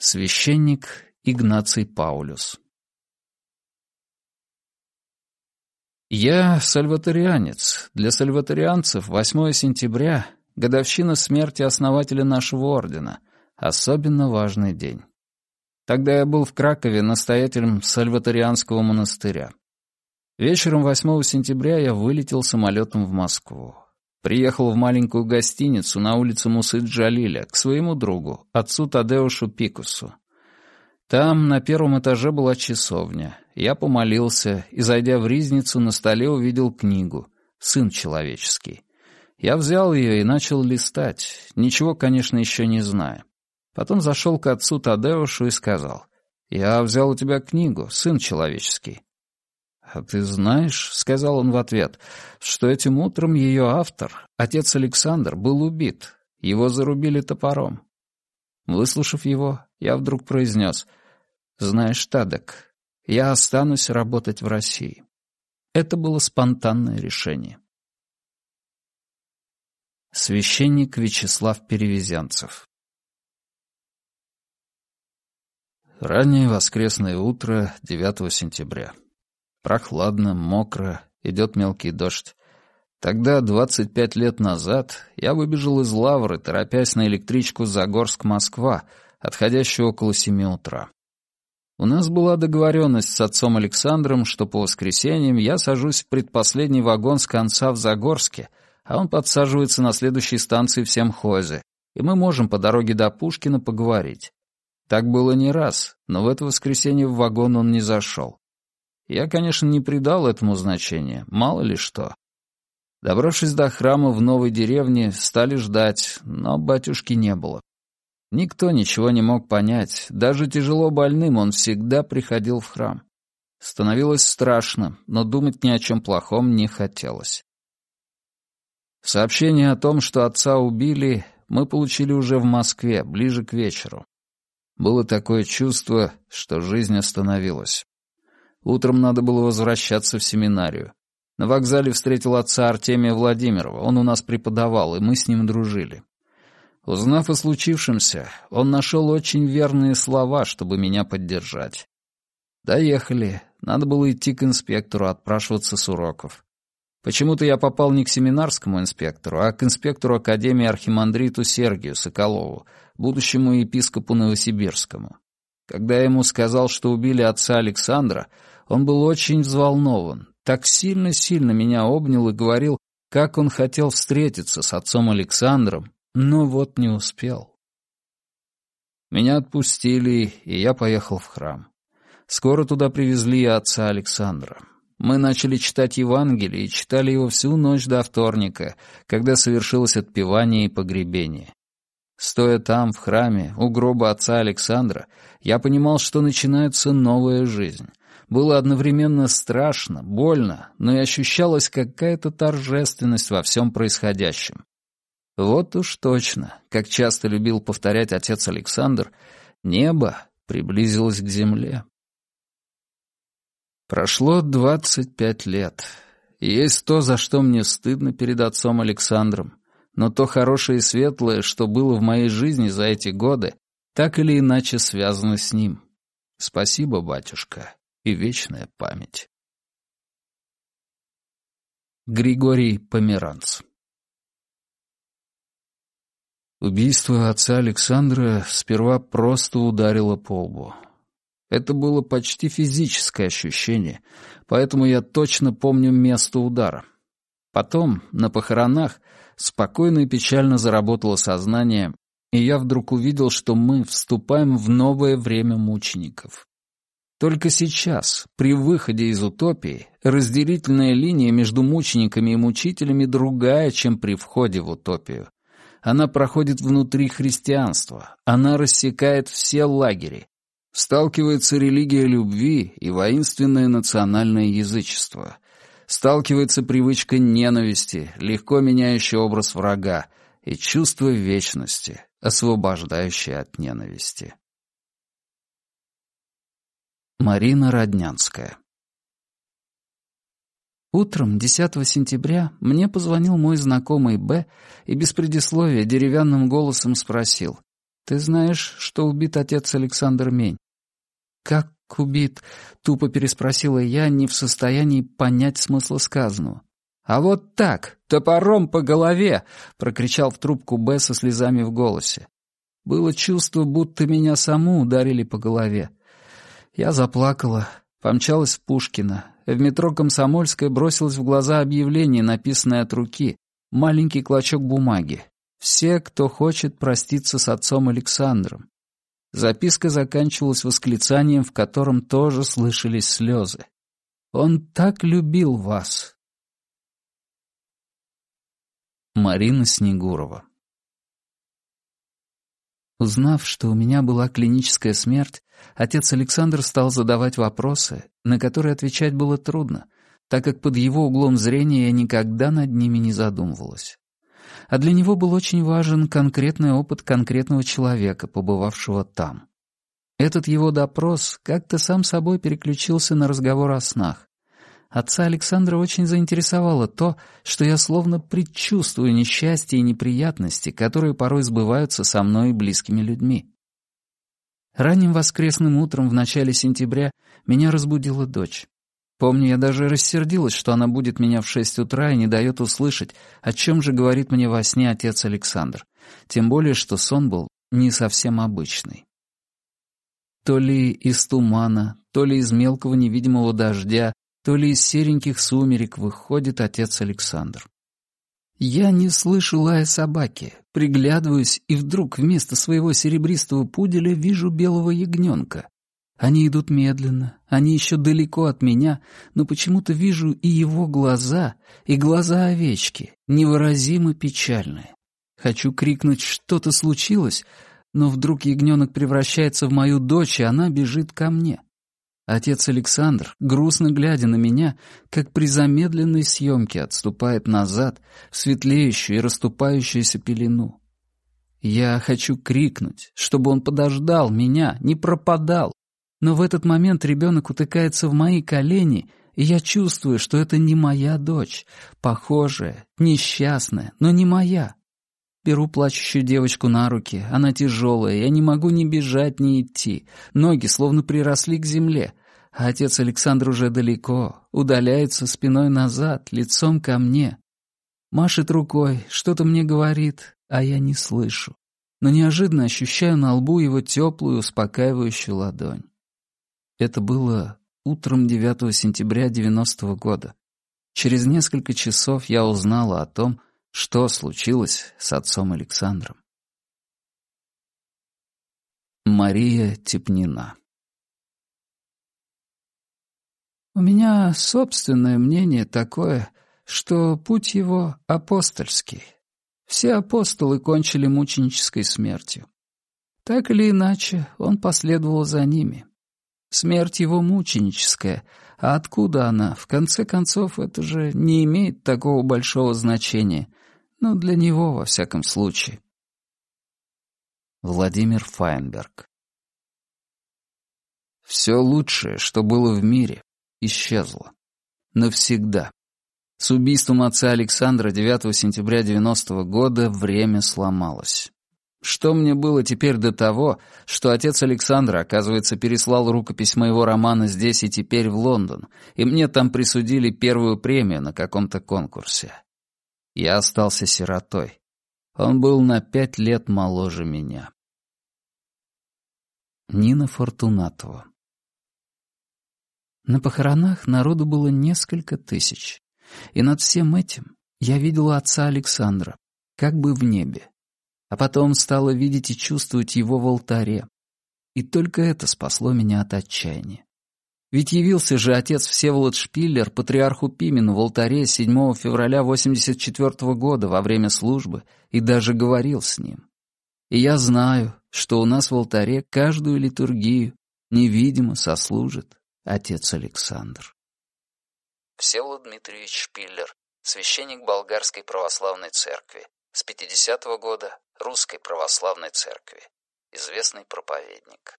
Священник Игнаций Паулюс Я сальватарианец. Для сальватарианцев 8 сентября — годовщина смерти основателя нашего ордена, особенно важный день. Тогда я был в Кракове настоятелем сальватарианского монастыря. Вечером 8 сентября я вылетел самолетом в Москву. Приехал в маленькую гостиницу на улице Мусы Джалиля к своему другу, отцу Тадеушу Пикусу. Там на первом этаже была часовня. Я помолился и, зайдя в ризницу, на столе увидел книгу «Сын человеческий». Я взял ее и начал листать, ничего, конечно, еще не зная. Потом зашел к отцу Тадеушу и сказал, «Я взял у тебя книгу, сын человеческий». «А ты знаешь, — сказал он в ответ, — что этим утром ее автор, отец Александр, был убит. Его зарубили топором. Выслушав его, я вдруг произнес, «Знаешь, Тадек, я останусь работать в России». Это было спонтанное решение. Священник Вячеслав Перевезенцев Раннее воскресное утро 9 сентября. Прохладно, мокро, идет мелкий дождь. Тогда, 25 лет назад, я выбежал из Лавры, торопясь на электричку Загорск-Москва, отходящую около семи утра. У нас была договоренность с отцом Александром, что по воскресеньям я сажусь в предпоследний вагон с конца в Загорске, а он подсаживается на следующей станции в Семхозе, и мы можем по дороге до Пушкина поговорить. Так было не раз, но в это воскресенье в вагон он не зашел. Я, конечно, не придал этому значения, мало ли что. Добравшись до храма в новой деревне, стали ждать, но батюшки не было. Никто ничего не мог понять, даже тяжело больным он всегда приходил в храм. Становилось страшно, но думать ни о чем плохом не хотелось. Сообщение о том, что отца убили, мы получили уже в Москве, ближе к вечеру. Было такое чувство, что жизнь остановилась. Утром надо было возвращаться в семинарию. На вокзале встретил отца Артемия Владимирова, он у нас преподавал, и мы с ним дружили. Узнав о случившемся, он нашел очень верные слова, чтобы меня поддержать. Доехали. Надо было идти к инспектору, отпрашиваться с уроков. Почему-то я попал не к семинарскому инспектору, а к инспектору Академии Архимандриту Сергию Соколову, будущему епископу Новосибирскому. Когда я ему сказал, что убили отца Александра, он был очень взволнован, так сильно-сильно меня обнял и говорил, как он хотел встретиться с отцом Александром но вот не успел. Меня отпустили, и я поехал в храм. Скоро туда привезли отца Александра. Мы начали читать Евангелие и читали его всю ночь до вторника, когда совершилось отпевание и погребение. Стоя там, в храме, у гроба отца Александра, я понимал, что начинается новая жизнь. Было одновременно страшно, больно, но и ощущалась какая-то торжественность во всем происходящем. Вот уж точно, как часто любил повторять отец Александр, небо приблизилось к земле. Прошло двадцать пять лет. Есть то, за что мне стыдно перед отцом Александром, но то хорошее и светлое, что было в моей жизни за эти годы, так или иначе связано с ним. Спасибо, батюшка, и вечная память. Григорий Померанц Убийство отца Александра сперва просто ударило по лбу. Это было почти физическое ощущение, поэтому я точно помню место удара. Потом, на похоронах, спокойно и печально заработало сознание, и я вдруг увидел, что мы вступаем в новое время мучеников. Только сейчас, при выходе из утопии, разделительная линия между мучениками и мучителями другая, чем при входе в утопию. Она проходит внутри христианства. Она рассекает все лагеря. Сталкивается религия любви и воинственное национальное язычество. Сталкивается привычка ненависти, легко меняющая образ врага, и чувство вечности, освобождающее от ненависти. Марина Роднянская Утром 10 сентября мне позвонил мой знакомый Б и без предисловия деревянным голосом спросил. Ты знаешь, что убит отец Александр Мень? Как убит? Тупо переспросила я, не в состоянии понять смысла сказанного. «А вот так, топором по голове!» — прокричал в трубку Б со слезами в голосе. Было чувство, будто меня саму ударили по голове. Я заплакала, помчалась в Пушкина. В метро «Комсомольская» бросилось в глаза объявление, написанное от руки. Маленький клочок бумаги. «Все, кто хочет проститься с отцом Александром». Записка заканчивалась восклицанием, в котором тоже слышались слезы. «Он так любил вас, Марина Снегурова Узнав, что у меня была клиническая смерть, отец Александр стал задавать вопросы, на которые отвечать было трудно, так как под его углом зрения я никогда над ними не задумывалась. А для него был очень важен конкретный опыт конкретного человека, побывавшего там. Этот его допрос как-то сам собой переключился на разговор о снах, Отца Александра очень заинтересовало то, что я словно предчувствую несчастье и неприятности, которые порой сбываются со мной и близкими людьми. Ранним воскресным утром в начале сентября меня разбудила дочь. Помню, я даже рассердилась, что она будет меня в шесть утра и не дает услышать, о чем же говорит мне во сне отец Александр. Тем более, что сон был не совсем обычный. То ли из тумана, то ли из мелкого невидимого дождя, то ли из сереньких сумерек выходит отец Александр. Я не слышу лая собаки, приглядываюсь, и вдруг вместо своего серебристого пуделя вижу белого ягненка. Они идут медленно, они еще далеко от меня, но почему-то вижу и его глаза, и глаза овечки, невыразимо печальные. Хочу крикнуть «что-то случилось», но вдруг ягненок превращается в мою дочь, и она бежит ко мне. Отец Александр, грустно глядя на меня, как при замедленной съемке отступает назад в светлеющую и расступающуюся пелену. Я хочу крикнуть, чтобы он подождал меня, не пропадал. Но в этот момент ребенок утыкается в мои колени, и я чувствую, что это не моя дочь, похожая, несчастная, но не моя. Беру плачущую девочку на руки, она тяжелая, я не могу ни бежать, ни идти. Ноги словно приросли к земле. А отец Александр уже далеко, удаляется спиной назад, лицом ко мне. Машет рукой, что-то мне говорит, а я не слышу. Но неожиданно ощущаю на лбу его теплую, успокаивающую ладонь. Это было утром 9 сентября 90 -го года. Через несколько часов я узнала о том, что случилось с отцом Александром. Мария Тепнина У меня собственное мнение такое, что путь его апостольский. Все апостолы кончили мученической смертью. Так или иначе, он последовал за ними. Смерть его мученическая, а откуда она, в конце концов, это же не имеет такого большого значения, ну, для него, во всяком случае. Владимир Файнберг Все лучшее, что было в мире, исчезло. Навсегда. С убийством отца Александра 9 сентября 90 -го года время сломалось. Что мне было теперь до того, что отец Александра, оказывается, переслал рукопись моего романа здесь и теперь в Лондон, и мне там присудили первую премию на каком-то конкурсе? Я остался сиротой. Он был на пять лет моложе меня. Нина Фортунатова На похоронах народу было несколько тысяч. И над всем этим я видела отца Александра, как бы в небе. А потом стала видеть и чувствовать его в алтаре. И только это спасло меня от отчаяния. Ведь явился же отец Всеволод Шпиллер патриарху Пимену в алтаре 7 февраля 84 года во время службы и даже говорил с ним. И я знаю, что у нас в алтаре каждую литургию невидимо сослужит отец Александр. Всеволод Дмитриевич Шпиллер, священник Болгарской православной церкви, с 50 -го года Русской православной церкви, известный проповедник.